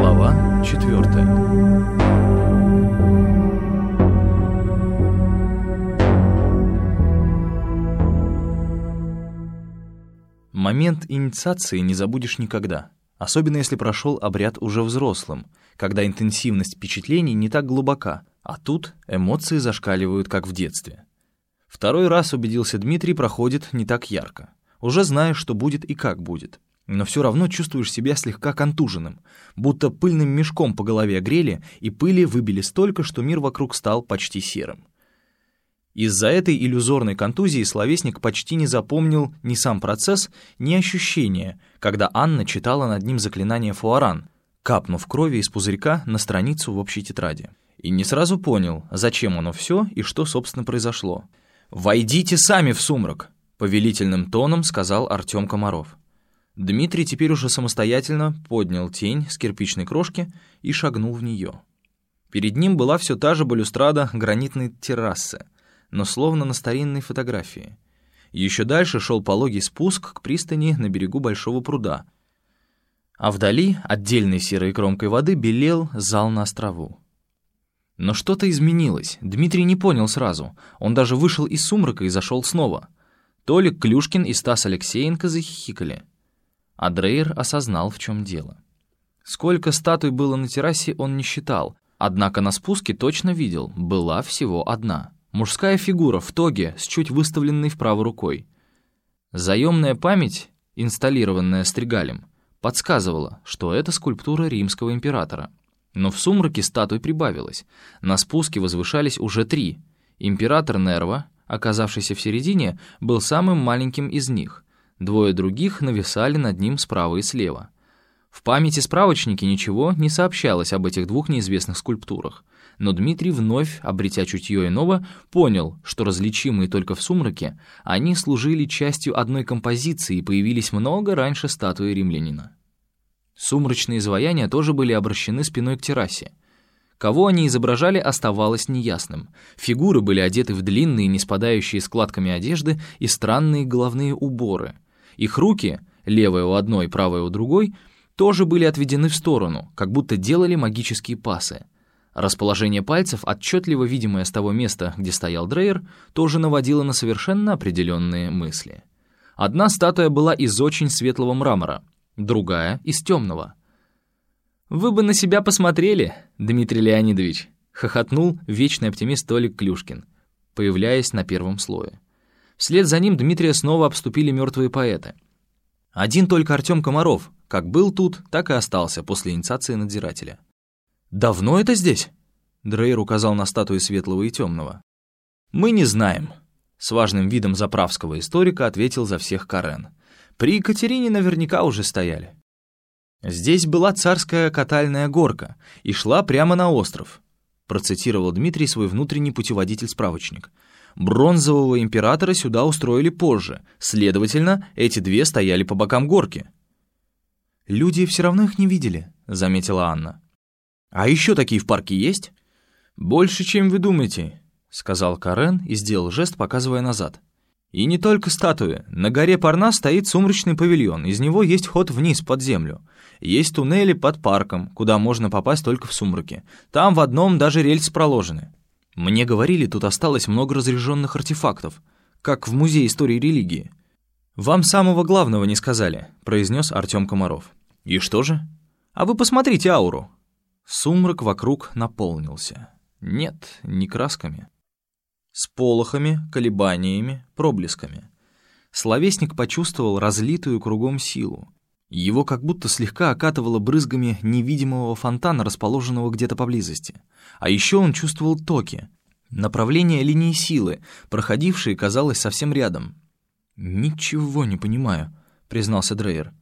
Глава четвертая. Момент инициации не забудешь никогда, особенно если прошел обряд уже взрослым, когда интенсивность впечатлений не так глубока, а тут эмоции зашкаливают, как в детстве. Второй раз, убедился Дмитрий, проходит не так ярко. Уже знаешь, что будет и как будет но все равно чувствуешь себя слегка контуженным, будто пыльным мешком по голове огрели, и пыли выбили столько, что мир вокруг стал почти серым. Из-за этой иллюзорной контузии словесник почти не запомнил ни сам процесс, ни ощущения, когда Анна читала над ним заклинание «Фуаран», капнув крови из пузырька на страницу в общей тетради. И не сразу понял, зачем оно все и что, собственно, произошло. «Войдите сами в сумрак!» — повелительным тоном сказал Артем Комаров. Дмитрий теперь уже самостоятельно поднял тень с кирпичной крошки и шагнул в нее. Перед ним была все та же балюстрада гранитной террасы, но словно на старинной фотографии. Еще дальше шел пологий спуск к пристани на берегу большого пруда, а вдали, отдельной серой кромкой воды, белел зал на острову. Но что-то изменилось, Дмитрий не понял сразу. Он даже вышел из сумрака и зашел снова. Толик Клюшкин и Стас Алексеенко захихикали — а Дрейер осознал, в чем дело. Сколько статуй было на террасе, он не считал, однако на спуске точно видел, была всего одна. Мужская фигура в тоге с чуть выставленной вправо рукой. Заемная память, инсталлированная Стригалем, подсказывала, что это скульптура римского императора. Но в сумраке статуй прибавилось. На спуске возвышались уже три. Император Нерва, оказавшийся в середине, был самым маленьким из них — Двое других нависали над ним справа и слева. В памяти справочники ничего не сообщалось об этих двух неизвестных скульптурах, но Дмитрий, вновь обретя чутье иного, понял, что различимые только в сумраке, они служили частью одной композиции и появились много раньше статуи римлянина. Сумрачные изваяния тоже были обращены спиной к террасе. Кого они изображали, оставалось неясным. Фигуры были одеты в длинные, не спадающие складками одежды и странные головные уборы — их руки, левая у одной, правая у другой, тоже были отведены в сторону, как будто делали магические пасы. Расположение пальцев, отчетливо видимое с того места, где стоял Дрейер, тоже наводило на совершенно определенные мысли. Одна статуя была из очень светлого мрамора, другая — из темного. «Вы бы на себя посмотрели, Дмитрий Леонидович!» — хохотнул вечный оптимист Толик Клюшкин, появляясь на первом слое. Вслед за ним Дмитрия снова обступили мертвые поэты. Один только Артем Комаров, как был тут, так и остался после инициации надзирателя. «Давно это здесь?» Дрейер указал на статуи светлого и темного. «Мы не знаем», — с важным видом заправского историка ответил за всех Карен. «При Екатерине наверняка уже стояли». «Здесь была царская катальная горка и шла прямо на остров», процитировал Дмитрий свой внутренний путеводитель-справочник — Бронзового императора сюда устроили позже, следовательно, эти две стояли по бокам горки. «Люди все равно их не видели», — заметила Анна. «А еще такие в парке есть?» «Больше, чем вы думаете», — сказал Карен и сделал жест, показывая назад. «И не только статуи. На горе Парна стоит сумрачный павильон, из него есть ход вниз, под землю. Есть туннели под парком, куда можно попасть только в сумраке. Там в одном даже рельсы проложены. Мне говорили, тут осталось много разряженных артефактов, как в Музее истории религии. «Вам самого главного не сказали», — произнес Артем Комаров. «И что же?» «А вы посмотрите ауру». Сумрак вокруг наполнился. Нет, не красками. С полохами, колебаниями, проблесками. Словесник почувствовал разлитую кругом силу. Его как будто слегка окатывало брызгами невидимого фонтана, расположенного где-то поблизости. А еще он чувствовал токи, направление линии силы, проходившие, казалось, совсем рядом. «Ничего не понимаю», — признался Дрейер.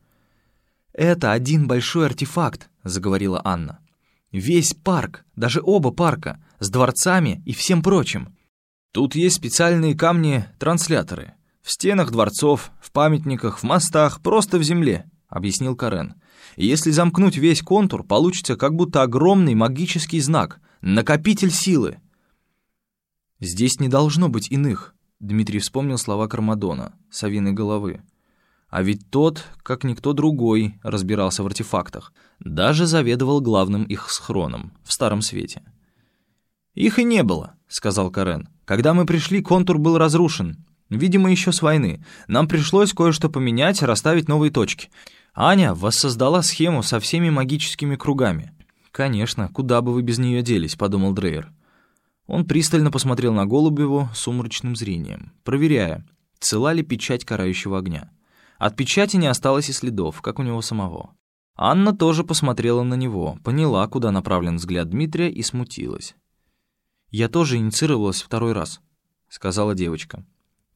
«Это один большой артефакт», — заговорила Анна. «Весь парк, даже оба парка, с дворцами и всем прочим. Тут есть специальные камни-трансляторы. В стенах дворцов, в памятниках, в мостах, просто в земле», — объяснил Карен. «Если замкнуть весь контур, получится как будто огромный магический знак, накопитель силы». «Здесь не должно быть иных», — Дмитрий вспомнил слова Кармадона, совиной головы. А ведь тот, как никто другой, разбирался в артефактах. Даже заведовал главным их схроном в Старом Свете. «Их и не было», — сказал Карен. «Когда мы пришли, контур был разрушен. Видимо, еще с войны. Нам пришлось кое-что поменять, расставить новые точки. Аня воссоздала схему со всеми магическими кругами». «Конечно, куда бы вы без нее делись», — подумал Дрейер. Он пристально посмотрел на Голубеву сумрачным зрением, проверяя, цела ли печать карающего огня. От печати не осталось и следов, как у него самого. Анна тоже посмотрела на него, поняла, куда направлен взгляд Дмитрия и смутилась. «Я тоже инициировалась второй раз», — сказала девочка.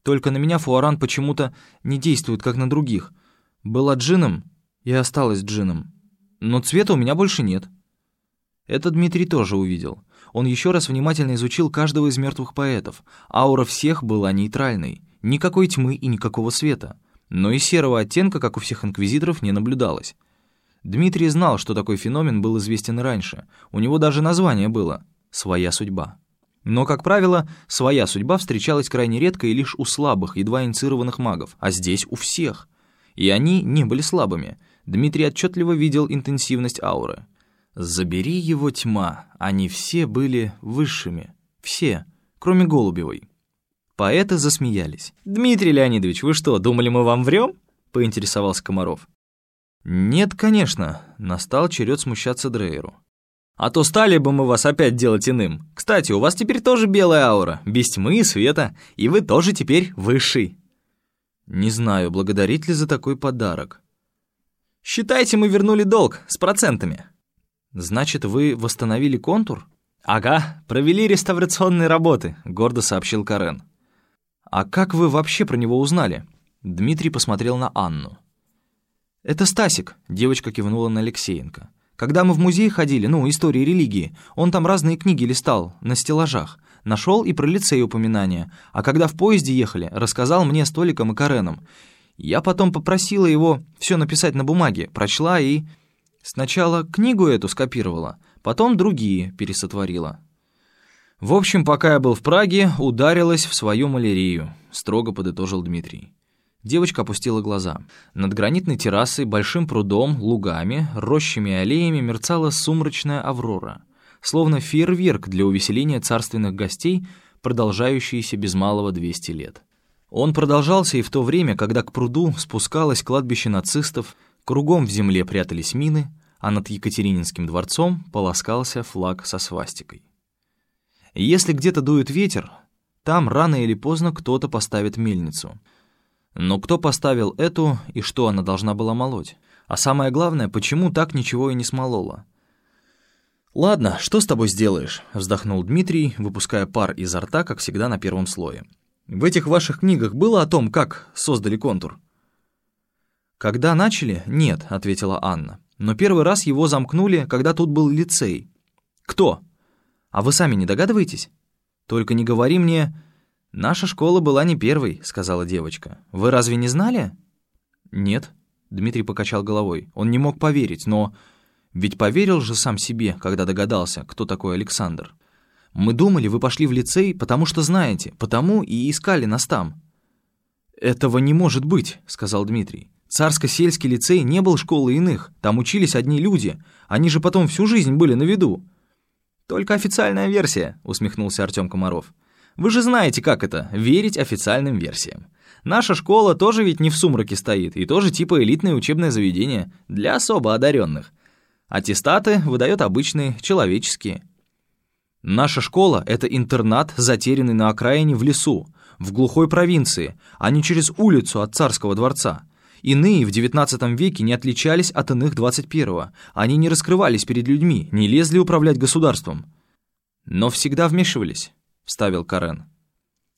«Только на меня фуаран почему-то не действует, как на других. Была джином и осталась джином. Но цвета у меня больше нет». Это Дмитрий тоже увидел. Он еще раз внимательно изучил каждого из мертвых поэтов. Аура всех была нейтральной. Никакой тьмы и никакого света но и серого оттенка, как у всех инквизиторов, не наблюдалось. Дмитрий знал, что такой феномен был известен раньше. У него даже название было «Своя судьба». Но, как правило, своя судьба встречалась крайне редко и лишь у слабых, едва инициированных магов, а здесь у всех. И они не были слабыми. Дмитрий отчетливо видел интенсивность ауры. «Забери его тьма, они все были высшими. Все, кроме Голубевой». Поэты засмеялись. «Дмитрий Леонидович, вы что, думали, мы вам врем?» — поинтересовался Комаров. «Нет, конечно», — настал черед смущаться Дрейеру. «А то стали бы мы вас опять делать иным. Кстати, у вас теперь тоже белая аура, без тьмы и света, и вы тоже теперь высший». «Не знаю, благодарить ли за такой подарок». «Считайте, мы вернули долг с процентами». «Значит, вы восстановили контур?» «Ага, провели реставрационные работы», — гордо сообщил Карен. «А как вы вообще про него узнали?» Дмитрий посмотрел на Анну. «Это Стасик», — девочка кивнула на Алексеенко. «Когда мы в музей ходили, ну, истории религии, он там разные книги листал, на стеллажах. Нашел и про лицей упоминания. А когда в поезде ехали, рассказал мне с Толиком и Кареном. Я потом попросила его все написать на бумаге, прочла и... Сначала книгу эту скопировала, потом другие пересотворила. «В общем, пока я был в Праге, ударилась в свою малярию», — строго подытожил Дмитрий. Девочка опустила глаза. Над гранитной террасой, большим прудом, лугами, рощами и аллеями мерцала сумрачная аврора, словно фейерверк для увеселения царственных гостей, продолжающийся без малого 200 лет. Он продолжался и в то время, когда к пруду спускалось кладбище нацистов, кругом в земле прятались мины, а над Екатерининским дворцом полоскался флаг со свастикой. Если где-то дует ветер, там рано или поздно кто-то поставит мельницу. Но кто поставил эту и что она должна была молоть? А самое главное, почему так ничего и не смолола? «Ладно, что с тобой сделаешь?» — вздохнул Дмитрий, выпуская пар изо рта, как всегда, на первом слое. «В этих ваших книгах было о том, как создали контур?» «Когда начали? Нет», — ответила Анна. «Но первый раз его замкнули, когда тут был лицей». «Кто?» А вы сами не догадываетесь? Только не говори мне... Наша школа была не первой, сказала девочка. Вы разве не знали? Нет. Дмитрий покачал головой. Он не мог поверить, но... Ведь поверил же сам себе, когда догадался, кто такой Александр. Мы думали, вы пошли в лицей, потому что знаете, потому и искали нас там. «Этого не может быть», — сказал Дмитрий. «Царско-сельский лицей не был школой иных, там учились одни люди, они же потом всю жизнь были на виду. «Только официальная версия», — усмехнулся Артём Комаров. «Вы же знаете, как это — верить официальным версиям. Наша школа тоже ведь не в сумраке стоит, и тоже типа элитное учебное заведение для особо одаренных. Аттестаты выдают обычные, человеческие». «Наша школа — это интернат, затерянный на окраине в лесу, в глухой провинции, а не через улицу от царского дворца». Иные в XIX веке не отличались от иных XXI. Они не раскрывались перед людьми, не лезли управлять государством. Но всегда вмешивались, вставил Карен.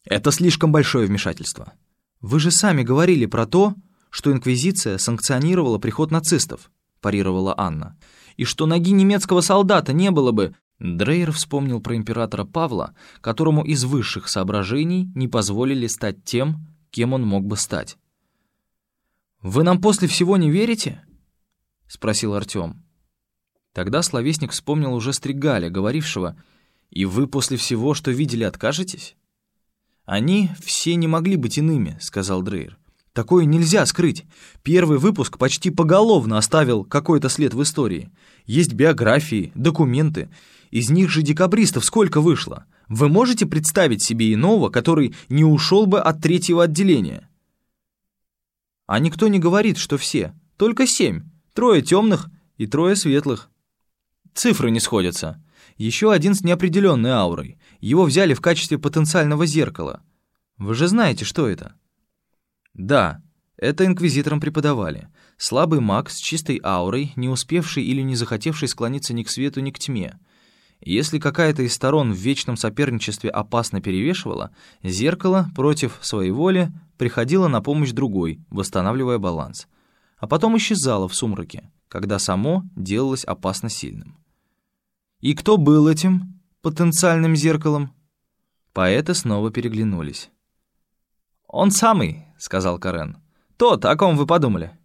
Это слишком большое вмешательство. Вы же сами говорили про то, что Инквизиция санкционировала приход нацистов, парировала Анна. И что ноги немецкого солдата не было бы... Дрейер вспомнил про императора Павла, которому из высших соображений не позволили стать тем, кем он мог бы стать. «Вы нам после всего не верите?» — спросил Артём. Тогда словесник вспомнил уже Стригаля, говорившего, «И вы после всего, что видели, откажетесь?» «Они все не могли быть иными», — сказал Дрейер. Такое нельзя скрыть. Первый выпуск почти поголовно оставил какой-то след в истории. Есть биографии, документы. Из них же декабристов сколько вышло? Вы можете представить себе иного, который не ушел бы от третьего отделения? А никто не говорит, что все. Только семь. Трое темных и трое светлых. Цифры не сходятся. Еще один с неопределенной аурой. Его взяли в качестве потенциального зеркала. Вы же знаете, что это? Да, это инквизиторам преподавали. Слабый маг с чистой аурой, не успевший или не захотевший склониться ни к свету, ни к тьме. Если какая-то из сторон в вечном соперничестве опасно перевешивала, зеркало против своей воли приходило на помощь другой, восстанавливая баланс. А потом исчезало в сумраке, когда само делалось опасно сильным. И кто был этим потенциальным зеркалом? Поэты снова переглянулись. «Он самый», — сказал Карен. «Тот, о ком вы подумали».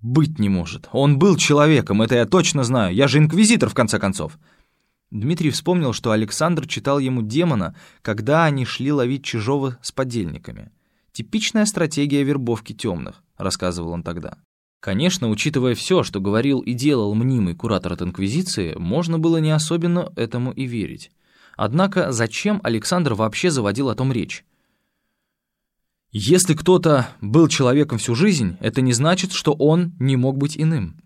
«Быть не может. Он был человеком, это я точно знаю. Я же инквизитор, в конце концов». Дмитрий вспомнил, что Александр читал ему демона, когда они шли ловить чужого с подельниками. «Типичная стратегия вербовки темных», — рассказывал он тогда. Конечно, учитывая все, что говорил и делал мнимый куратор от Инквизиции, можно было не особенно этому и верить. Однако зачем Александр вообще заводил о том речь? Если кто-то был человеком всю жизнь, это не значит, что он не мог быть иным.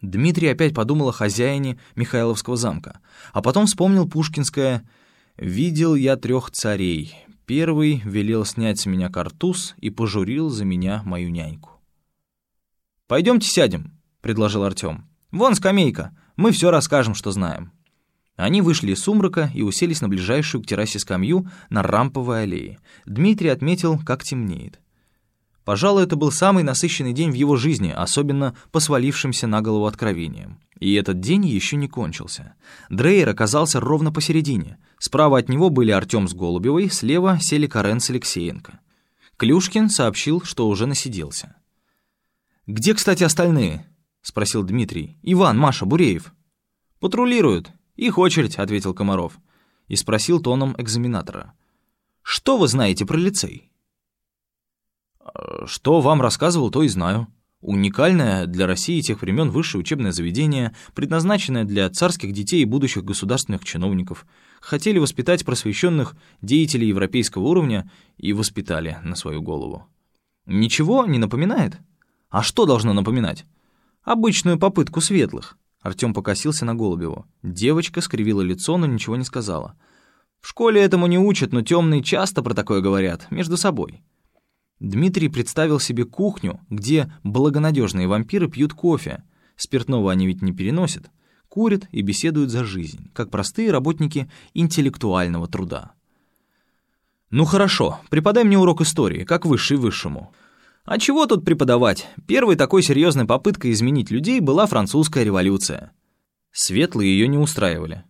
Дмитрий опять подумал о хозяине Михайловского замка, а потом вспомнил пушкинское «Видел я трех царей. Первый велел снять с меня картуз и пожурил за меня мою няньку». «Пойдемте сядем», — предложил Артем. «Вон скамейка, мы все расскажем, что знаем». Они вышли из сумрака и уселись на ближайшую к террасе скамью на рамповой аллее. Дмитрий отметил, как темнеет. Пожалуй, это был самый насыщенный день в его жизни, особенно по свалившимся на голову откровениям. И этот день еще не кончился. Дрейер оказался ровно посередине. Справа от него были Артем с Голубевой, слева сели Карен с Алексеенко. Клюшкин сообщил, что уже насиделся. «Где, кстати, остальные?» — спросил Дмитрий. «Иван, Маша, Буреев». «Патрулируют. «Их очередь», — ответил Комаров. И спросил тоном экзаменатора. «Что вы знаете про лицей?» «Что вам рассказывал, то и знаю. Уникальное для России тех времен высшее учебное заведение, предназначенное для царских детей и будущих государственных чиновников. Хотели воспитать просвещенных деятелей европейского уровня и воспитали на свою голову. Ничего не напоминает? А что должно напоминать? Обычную попытку светлых. Артём покосился на Голубеву. Девочка скривила лицо, но ничего не сказала. «В школе этому не учат, но темные часто про такое говорят, между собой». Дмитрий представил себе кухню, где благонадежные вампиры пьют кофе. Спиртного они ведь не переносят. Курят и беседуют за жизнь, как простые работники интеллектуального труда. «Ну хорошо, преподай мне урок истории, как высший высшему». А чего тут преподавать? Первой такой серьезной попыткой изменить людей была французская революция. Светлые ее не устраивали.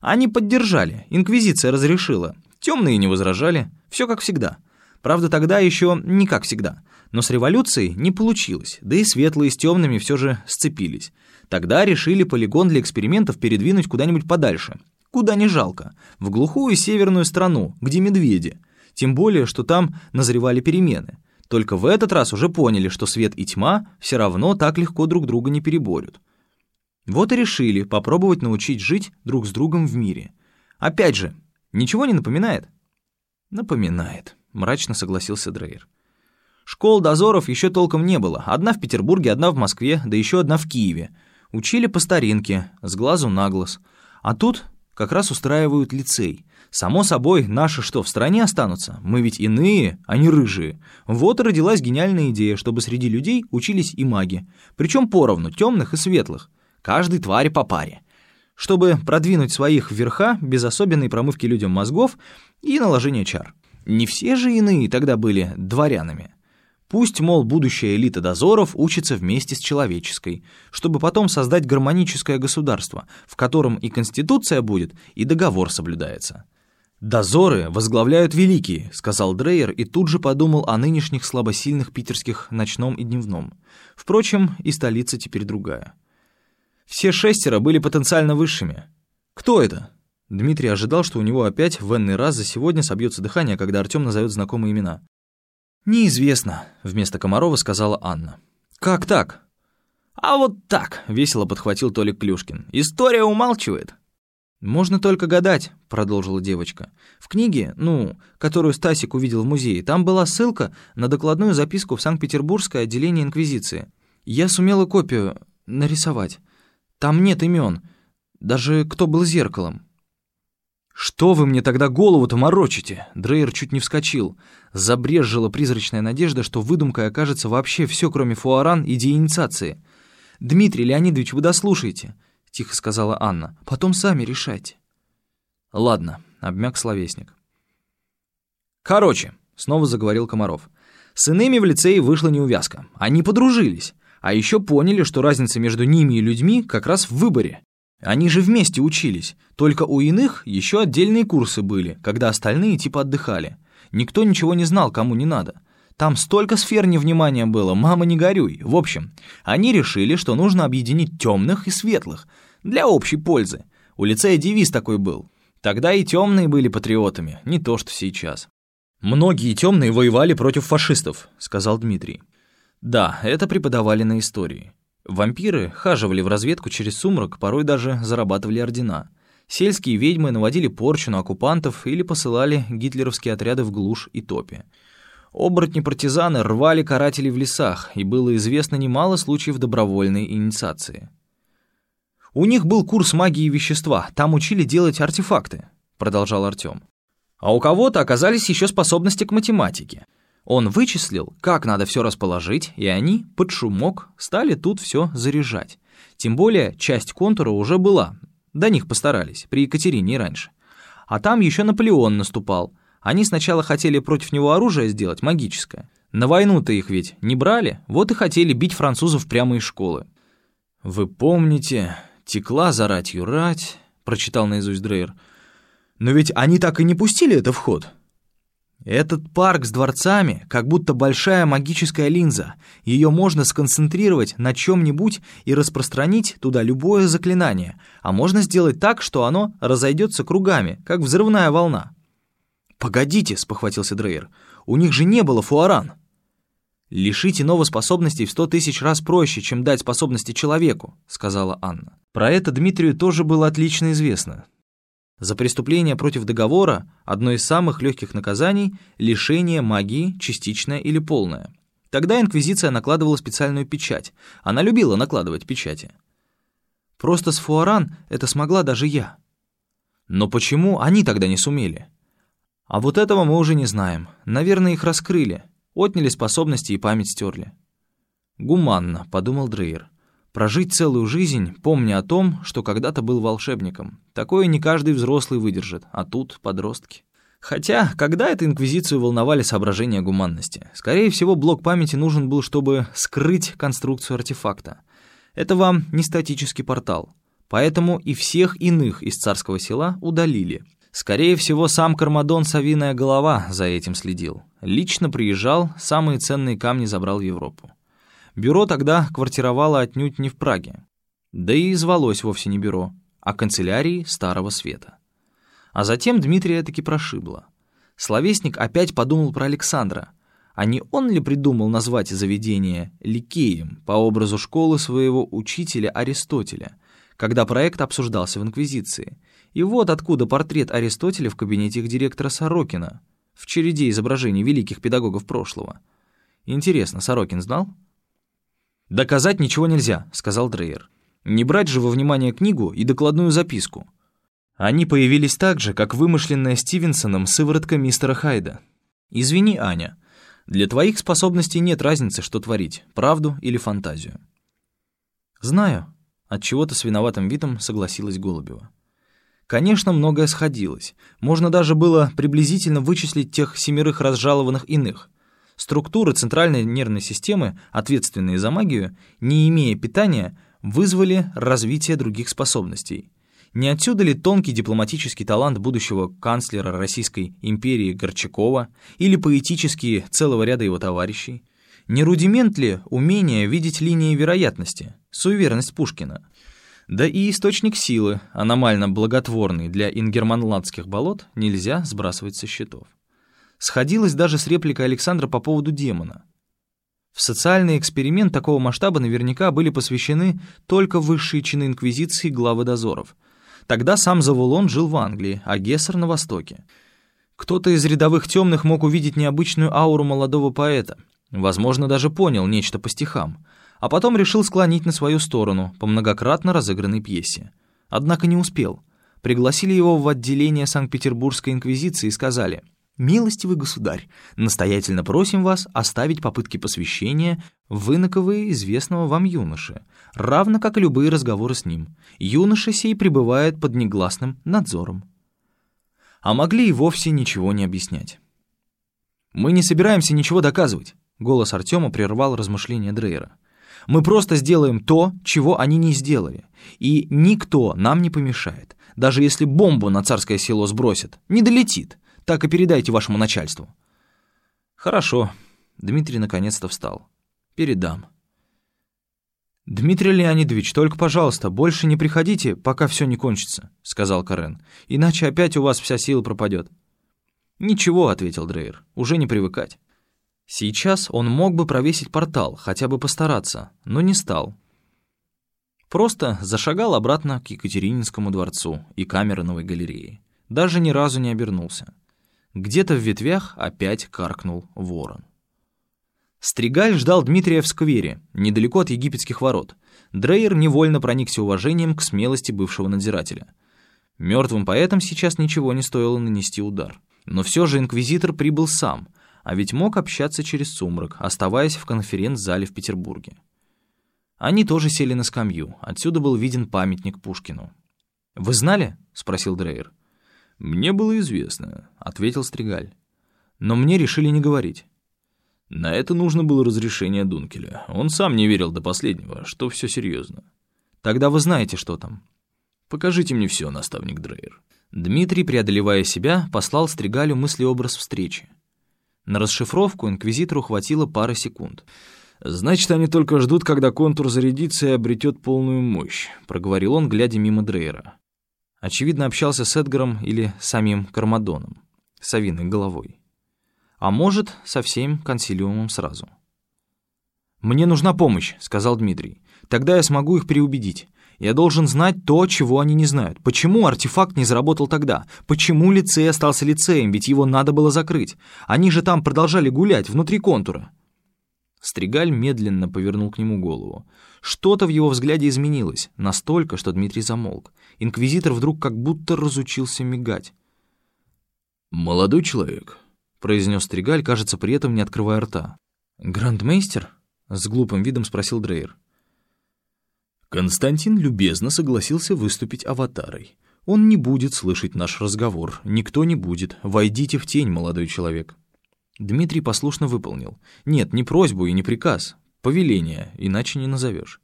Они поддержали, инквизиция разрешила. Темные не возражали, все как всегда. Правда, тогда еще не как всегда. Но с революцией не получилось, да и светлые с темными все же сцепились. Тогда решили полигон для экспериментов передвинуть куда-нибудь подальше. Куда не жалко. В глухую северную страну, где медведи. Тем более, что там назревали перемены. Только в этот раз уже поняли, что свет и тьма все равно так легко друг друга не переборют. Вот и решили попробовать научить жить друг с другом в мире. Опять же, ничего не напоминает? Напоминает, мрачно согласился Дрейер. Школ дозоров еще толком не было. Одна в Петербурге, одна в Москве, да еще одна в Киеве. Учили по старинке, с глазу на глаз. А тут как раз устраивают лицей. Само собой, наши что, в стране останутся? Мы ведь иные, а не рыжие. Вот и родилась гениальная идея, чтобы среди людей учились и маги. Причем поровну, темных и светлых. Каждый твари по паре. Чтобы продвинуть своих вверха без особенной промывки людям мозгов и наложения чар. Не все же иные тогда были дворянами. Пусть, мол, будущая элита дозоров учится вместе с человеческой, чтобы потом создать гармоническое государство, в котором и конституция будет, и договор соблюдается. «Дозоры возглавляют великие», — сказал Дрейер и тут же подумал о нынешних слабосильных питерских ночном и дневном. Впрочем, и столица теперь другая. Все шестеро были потенциально высшими. «Кто это?» Дмитрий ожидал, что у него опять в энный раз за сегодня собьется дыхание, когда Артем назовет знакомые имена. «Неизвестно», — вместо Комарова сказала Анна. «Как так?» «А вот так», — весело подхватил Толик Клюшкин. «История умалчивает». «Можно только гадать», — продолжила девочка. «В книге, ну, которую Стасик увидел в музее, там была ссылка на докладную записку в Санкт-Петербургское отделение Инквизиции. Я сумела копию нарисовать. Там нет имен, даже кто был зеркалом». «Что вы мне тогда голову-то морочите?» Дрейер чуть не вскочил. Забрежжила призрачная надежда, что выдумкой окажется вообще все, кроме фуаран и деинициации. «Дмитрий Леонидович, вы дослушайте», — тихо сказала Анна. «Потом сами решайте». «Ладно», — обмяк словесник. «Короче», — снова заговорил Комаров, — «с иными в лицее вышла неувязка. Они подружились, а еще поняли, что разница между ними и людьми как раз в выборе. Они же вместе учились, только у иных еще отдельные курсы были, когда остальные типа отдыхали. Никто ничего не знал, кому не надо. Там столько сфер невнимания было, мама не горюй. В общем, они решили, что нужно объединить темных и светлых для общей пользы. У лицея девиз такой был. Тогда и темные были патриотами, не то что сейчас. «Многие темные воевали против фашистов», — сказал Дмитрий. «Да, это преподавали на истории. Вампиры хаживали в разведку через сумрак, порой даже зарабатывали ордена. Сельские ведьмы наводили порчу на оккупантов или посылали гитлеровские отряды в глушь и топи. Оборотни-партизаны рвали карателей в лесах, и было известно немало случаев добровольной инициации. «У них был курс магии вещества, там учили делать артефакты», — продолжал Артем. «А у кого-то оказались еще способности к математике. Он вычислил, как надо все расположить, и они, под шумок, стали тут все заряжать. Тем более, часть контура уже была, до них постарались, при Екатерине и раньше. А там еще Наполеон наступал — они сначала хотели против него оружие сделать, магическое. На войну-то их ведь не брали, вот и хотели бить французов прямо из школы. «Вы помните, текла за ратью рать», — прочитал наизусть Дрейер. «Но ведь они так и не пустили это в ход». «Этот парк с дворцами, как будто большая магическая линза. Ее можно сконцентрировать на чем-нибудь и распространить туда любое заклинание, а можно сделать так, что оно разойдется кругами, как взрывная волна». «Погодите», — спохватился Дрейер, — «у них же не было фуаран». «Лишить иного способностей в сто тысяч раз проще, чем дать способности человеку», — сказала Анна. Про это Дмитрию тоже было отлично известно. За преступление против договора одно из самых легких наказаний — лишение магии, частичное или полное. Тогда Инквизиция накладывала специальную печать. Она любила накладывать печати. Просто с фуаран это смогла даже я. Но почему они тогда не сумели? А вот этого мы уже не знаем. Наверное, их раскрыли, отняли способности и память стерли. «Гуманно», — подумал Дрейер. «Прожить целую жизнь, помня о том, что когда-то был волшебником. Такое не каждый взрослый выдержит, а тут подростки». Хотя, когда эту инквизицию волновали соображения гуманности? Скорее всего, блок памяти нужен был, чтобы скрыть конструкцию артефакта. Это вам не статический портал. Поэтому и всех иных из царского села удалили — Скорее всего, сам Кармадон Савиная Голова за этим следил. Лично приезжал, самые ценные камни забрал в Европу. Бюро тогда квартировало отнюдь не в Праге. Да и звалось вовсе не бюро, а канцелярии Старого Света. А затем Дмитрия таки прошибло. Словесник опять подумал про Александра. А не он ли придумал назвать заведение Ликеем по образу школы своего учителя Аристотеля, когда проект обсуждался в Инквизиции — и вот откуда портрет Аристотеля в кабинете их директора Сорокина, в череде изображений великих педагогов прошлого. Интересно, Сорокин знал? «Доказать ничего нельзя», — сказал Дрейер. «Не брать же во внимание книгу и докладную записку». Они появились так же, как вымышленная Стивенсоном сыворотка мистера Хайда. «Извини, Аня, для твоих способностей нет разницы, что творить, правду или фантазию». «Знаю», — от чего то с виноватым видом согласилась Голубева. Конечно, многое сходилось. Можно даже было приблизительно вычислить тех семерых разжалованных иных. Структуры центральной нервной системы, ответственные за магию, не имея питания, вызвали развитие других способностей. Не отсюда ли тонкий дипломатический талант будущего канцлера Российской империи Горчакова или поэтические целого ряда его товарищей? Не рудимент ли умение видеть линии вероятности, суеверность Пушкина? Да и источник силы, аномально благотворный для ингерманландских болот, нельзя сбрасывать со счетов. Сходилась даже с репликой Александра по поводу демона. В социальный эксперимент такого масштаба наверняка были посвящены только высшие чины Инквизиции главы дозоров. Тогда сам Завулон жил в Англии, а Гессер — на Востоке. Кто-то из рядовых темных мог увидеть необычную ауру молодого поэта. Возможно, даже понял нечто по стихам. А потом решил склонить на свою сторону по многократно разыгранной пьесе. Однако не успел. Пригласили его в отделение Санкт-Петербургской инквизиции и сказали — «Милостивый государь, настоятельно просим вас оставить попытки посвящения в иноковые известного вам юноши, равно как и любые разговоры с ним. Юноша сей пребывает под негласным надзором». А могли и вовсе ничего не объяснять. «Мы не собираемся ничего доказывать», — голос Артема прервал размышления Дрейера. «Мы просто сделаем то, чего они не сделали, и никто нам не помешает. Даже если бомбу на царское село сбросят, не долетит». Так и передайте вашему начальству». «Хорошо». Дмитрий наконец-то встал. «Передам». «Дмитрий Леонидович, только, пожалуйста, больше не приходите, пока все не кончится», — сказал Карен. «Иначе опять у вас вся сила пропадет». «Ничего», — ответил Дрейер, — «уже не привыкать». Сейчас он мог бы провесить портал, хотя бы постараться, но не стал. Просто зашагал обратно к Екатерининскому дворцу и Камероновой галерее. Даже ни разу не обернулся. Где-то в ветвях опять каркнул ворон. Стригаль ждал Дмитрия в сквере, недалеко от египетских ворот. Дрейер невольно проникся уважением к смелости бывшего надзирателя. Мертвым поэтам сейчас ничего не стоило нанести удар. Но все же инквизитор прибыл сам, а ведь мог общаться через сумрак, оставаясь в конференц-зале в Петербурге. Они тоже сели на скамью, отсюда был виден памятник Пушкину. «Вы знали?» — спросил Дрейер. «Мне было известно», — ответил Стригаль. «Но мне решили не говорить». На это нужно было разрешение Дункеля. Он сам не верил до последнего, что все серьезно. «Тогда вы знаете, что там». «Покажите мне все, наставник Дрейер». Дмитрий, преодолевая себя, послал Стригалю мыслеобраз встречи. На расшифровку инквизитору хватило пары секунд. «Значит, они только ждут, когда контур зарядится и обретет полную мощь», — проговорил он, глядя мимо Дрейера. Очевидно, общался с Эдгаром или самим Кармадоном, совиной головой. А может, со всем консилиумом сразу. «Мне нужна помощь», — сказал Дмитрий. «Тогда я смогу их переубедить. Я должен знать то, чего они не знают. Почему артефакт не заработал тогда? Почему лицей остался лицеем, ведь его надо было закрыть? Они же там продолжали гулять, внутри контура». Стригаль медленно повернул к нему голову. Что-то в его взгляде изменилось, настолько, что Дмитрий замолк. Инквизитор вдруг как будто разучился мигать. «Молодой человек», — произнес Стригаль, кажется, при этом не открывая рта. «Грандмейстер?» — с глупым видом спросил Дрейер. Константин любезно согласился выступить аватарой. Он не будет слышать наш разговор. Никто не будет. Войдите в тень, молодой человек. Дмитрий послушно выполнил. Нет, не просьбу и не приказ. Повеление, иначе не назовешь.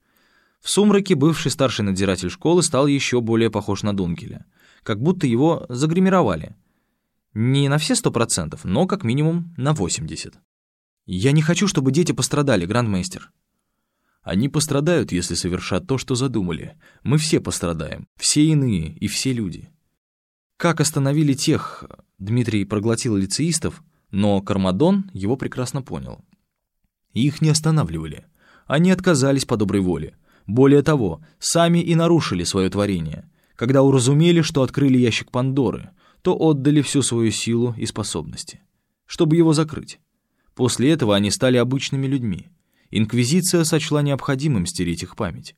В сумраке бывший старший надзиратель школы стал еще более похож на Дункеля. Как будто его загримировали. Не на все сто процентов, но как минимум на восемьдесят. «Я не хочу, чтобы дети пострадали, грандмейстер». «Они пострадают, если совершат то, что задумали. Мы все пострадаем, все иные и все люди». Как остановили тех, Дмитрий проглотил лицеистов, но Кармадон его прекрасно понял. Их не останавливали. Они отказались по доброй воле. Более того, сами и нарушили свое творение. Когда уразумели, что открыли ящик Пандоры, то отдали всю свою силу и способности, чтобы его закрыть. После этого они стали обычными людьми. Инквизиция сочла необходимым стереть их память.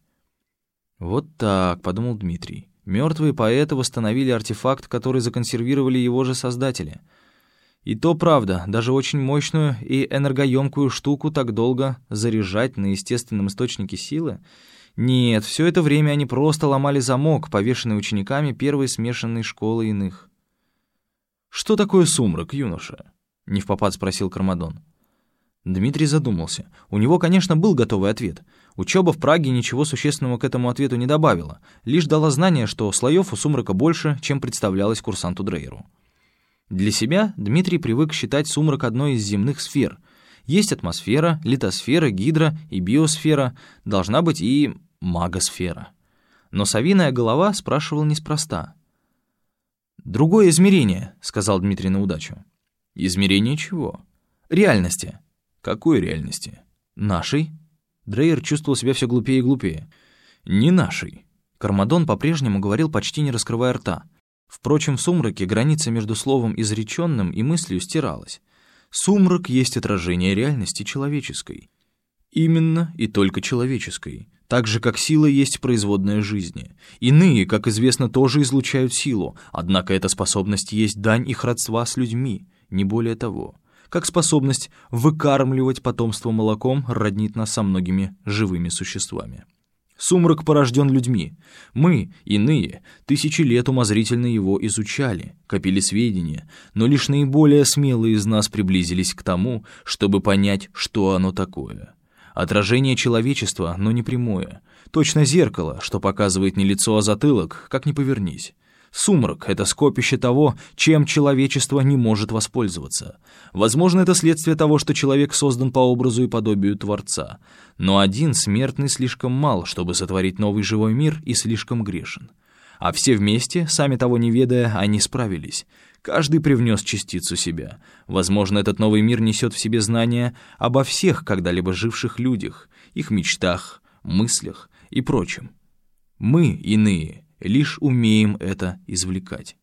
«Вот так», — подумал Дмитрий. «Мертвые поэты восстановили артефакт, который законсервировали его же создатели — и то правда, даже очень мощную и энергоемкую штуку так долго заряжать на естественном источнике силы? Нет, все это время они просто ломали замок, повешенный учениками первой смешанной школы иных. «Что такое сумрак, юноша?» — Не в попад спросил Кармадон. Дмитрий задумался. У него, конечно, был готовый ответ. Учеба в Праге ничего существенного к этому ответу не добавила, лишь дала знание, что слоев у сумрака больше, чем представлялось курсанту Дрейеру. Для себя Дмитрий привык считать сумрак одной из земных сфер. Есть атмосфера, литосфера, гидро и биосфера, должна быть и магосфера. Но совиная голова спрашивал неспроста. «Другое измерение», — сказал Дмитрий на удачу. Измерение чего? Реальности. Какой реальности? Нашей. Дрейер чувствовал себя все глупее и глупее. Не нашей. Кармадон по-прежнему говорил, почти не раскрывая рта. Впрочем, в сумраке граница между словом изреченным и мыслью стиралась. Сумрак есть отражение реальности человеческой. Именно и только человеческой. Так же, как сила есть производная жизни. Иные, как известно, тоже излучают силу, однако эта способность есть дань их родства с людьми, не более того. Как способность выкармливать потомство молоком роднит нас со многими живыми существами. Сумрак порожден людьми. Мы, иные, тысячи лет умозрительно его изучали, копили сведения, но лишь наиболее смелые из нас приблизились к тому, чтобы понять, что оно такое. Отражение человечества, но не прямое. Точно зеркало, что показывает не лицо, а затылок, как ни повернись. Сумрак — это скопище того, чем человечество не может воспользоваться. Возможно, это следствие того, что человек создан по образу и подобию Творца. Но один смертный слишком мал, чтобы сотворить новый живой мир, и слишком грешен. А все вместе, сами того не ведая, они справились. Каждый привнес частицу себя. Возможно, этот новый мир несет в себе знания обо всех когда-либо живших людях, их мечтах, мыслях и прочем. Мы, иные, лишь умеем это извлекать.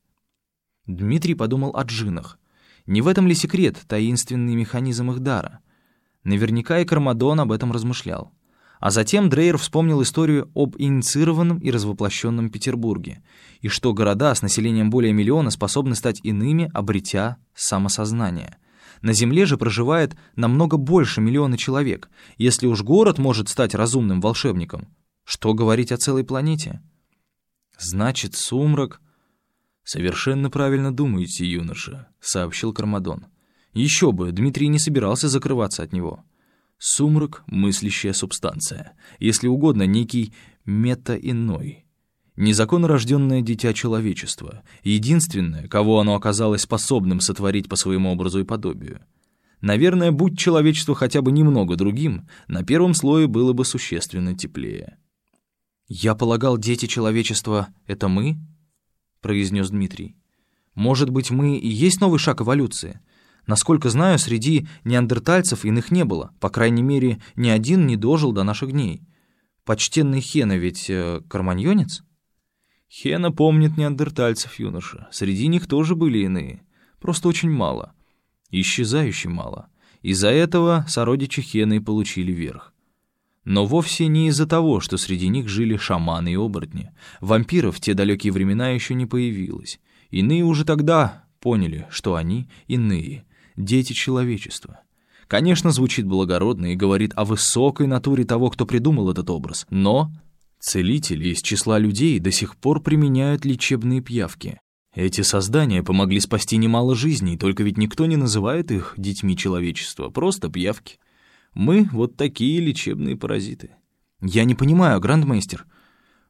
Дмитрий подумал о джинах. Не в этом ли секрет, таинственный механизм их дара? Наверняка и Кармадон об этом размышлял. А затем Дрейер вспомнил историю об инициированном и развоплощенном Петербурге, и что города с населением более миллиона способны стать иными, обретя самосознание. На Земле же проживает намного больше миллиона человек. Если уж город может стать разумным волшебником, что говорить о целой планете? Значит, сумрак... «Совершенно правильно думаете, юноша», — сообщил Кармадон. «Еще бы, Дмитрий не собирался закрываться от него». Сумрак — мыслящая субстанция, если угодно, некий мета-иной. Незаконно дитя человечества, единственное, кого оно оказалось способным сотворить по своему образу и подобию. Наверное, будь человечество хотя бы немного другим, на первом слое было бы существенно теплее. «Я полагал, дети человечества — это мы?» — произнес Дмитрий. «Может быть, мы и есть новый шаг эволюции? Насколько знаю, среди неандертальцев иных не было. По крайней мере, ни один не дожил до наших дней. Почтенный Хена ведь э, карманьонец?» «Хена помнит неандертальцев, юноша. Среди них тоже были иные. Просто очень мало. Исчезающе мало. Из-за этого сородичи Хены получили верх. Но вовсе не из-за того, что среди них жили шаманы и оборотни. Вампиров в те далекие времена еще не появилось. Иные уже тогда поняли, что они иные, дети человечества. Конечно, звучит благородно и говорит о высокой натуре того, кто придумал этот образ, но целители из числа людей до сих пор применяют лечебные пьявки. Эти создания помогли спасти немало жизней, только ведь никто не называет их детьми человечества, просто пьявки. Мы вот такие лечебные паразиты. Я не понимаю, грандмейстер.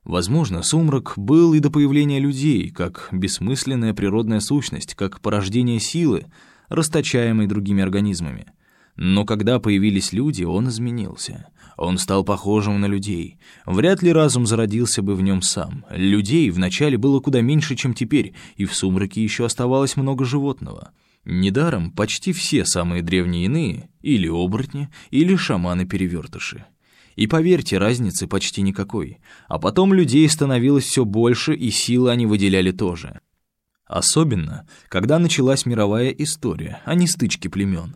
Возможно, сумрак был и до появления людей, как бессмысленная природная сущность, как порождение силы, расточаемой другими организмами. Но когда появились люди, он изменился. Он стал похожим на людей. Вряд ли разум зародился бы в нем сам. Людей вначале было куда меньше, чем теперь, и в сумраке еще оставалось много животного. Недаром почти все самые древние иные или оборотни, или шаманы-перевертыши. И поверьте, разницы почти никакой. А потом людей становилось все больше, и силы они выделяли тоже. Особенно, когда началась мировая история, а не стычки племен.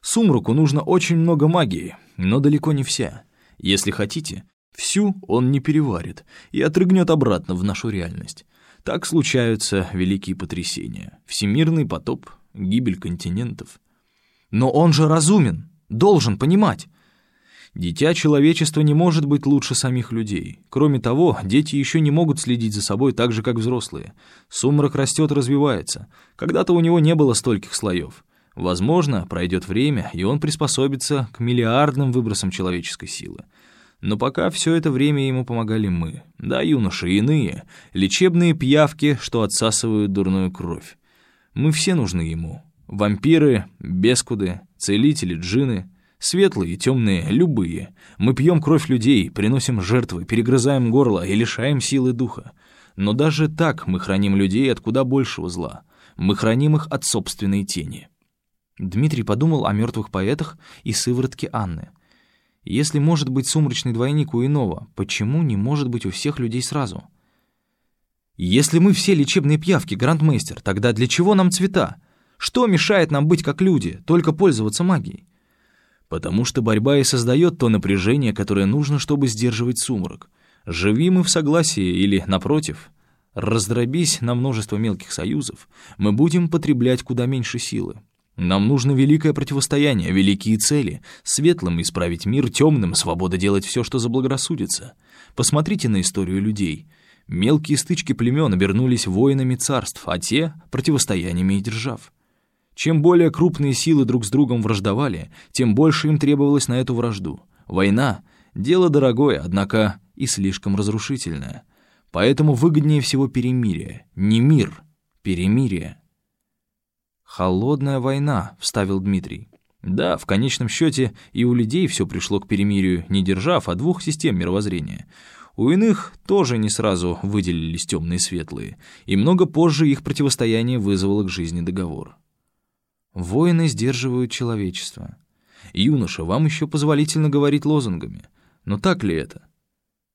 Сумраку нужно очень много магии, но далеко не вся. Если хотите, всю он не переварит и отрыгнет обратно в нашу реальность. Так случаются великие потрясения. Всемирный потоп, гибель континентов. Но он же разумен, должен понимать. Дитя человечества не может быть лучше самих людей. Кроме того, дети еще не могут следить за собой так же, как взрослые. Сумрак растет, развивается. Когда-то у него не было стольких слоев. Возможно, пройдет время, и он приспособится к миллиардным выбросам человеческой силы. Но пока все это время ему помогали мы. Да, юноши, иные, лечебные пьявки, что отсасывают дурную кровь. Мы все нужны ему. Вампиры, бескуды, целители, джины, светлые и темные, любые. Мы пьем кровь людей, приносим жертвы, перегрызаем горло и лишаем силы духа. Но даже так мы храним людей от куда большего зла. Мы храним их от собственной тени. Дмитрий подумал о мертвых поэтах и сыворотке Анны. Если может быть сумрачный двойник у иного, почему не может быть у всех людей сразу? Если мы все лечебные пьявки, грандмейстер, тогда для чего нам цвета? Что мешает нам быть как люди, только пользоваться магией? Потому что борьба и создает то напряжение, которое нужно, чтобы сдерживать сумрак. Живи мы в согласии или, напротив, раздробись на множество мелких союзов, мы будем потреблять куда меньше силы. Нам нужно великое противостояние, великие цели. Светлым исправить мир, темным свобода делать все, что заблагорассудится. Посмотрите на историю людей. Мелкие стычки племен обернулись воинами царств, а те — противостояниями и держав. Чем более крупные силы друг с другом враждовали, тем больше им требовалось на эту вражду. Война — дело дорогое, однако и слишком разрушительное. Поэтому выгоднее всего перемирие. Не мир, перемирие. «Холодная война», — вставил Дмитрий. Да, в конечном счете и у людей все пришло к перемирию, не держав, а двух систем мировоззрения. У иных тоже не сразу выделились темные и светлые, и много позже их противостояние вызвало к жизни договор. Воины сдерживают человечество. Юноша, вам еще позволительно говорить лозунгами. Но так ли это?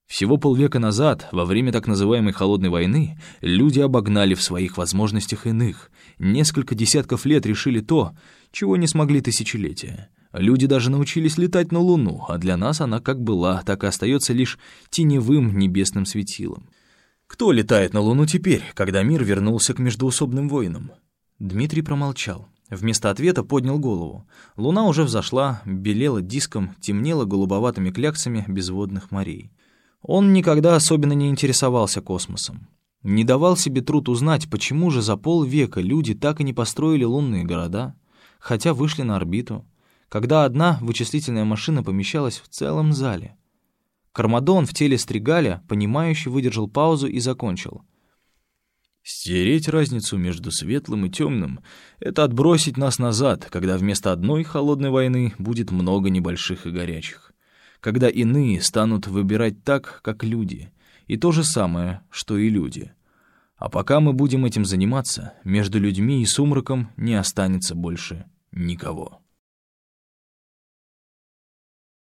Всего полвека назад, во время так называемой «холодной войны», люди обогнали в своих возможностях иных. Несколько десятков лет решили то, чего не смогли тысячелетия. Люди даже научились летать на Луну, а для нас она как была, так и остается лишь теневым небесным светилом. Кто летает на Луну теперь, когда мир вернулся к междуусобным войнам? Дмитрий промолчал. Вместо ответа поднял голову. Луна уже взошла, белела диском, темнела голубоватыми кляксами безводных морей. Он никогда особенно не интересовался космосом. Не давал себе труд узнать, почему же за полвека люди так и не построили лунные города, хотя вышли на орбиту, когда одна вычислительная машина помещалась в целом зале. Кармадон в теле Стригаля, понимающе выдержал паузу и закончил. «Стереть разницу между светлым и темным — это отбросить нас назад, когда вместо одной холодной войны будет много небольших и горячих когда иные станут выбирать так, как люди, и то же самое, что и люди. А пока мы будем этим заниматься, между людьми и сумраком не останется больше никого.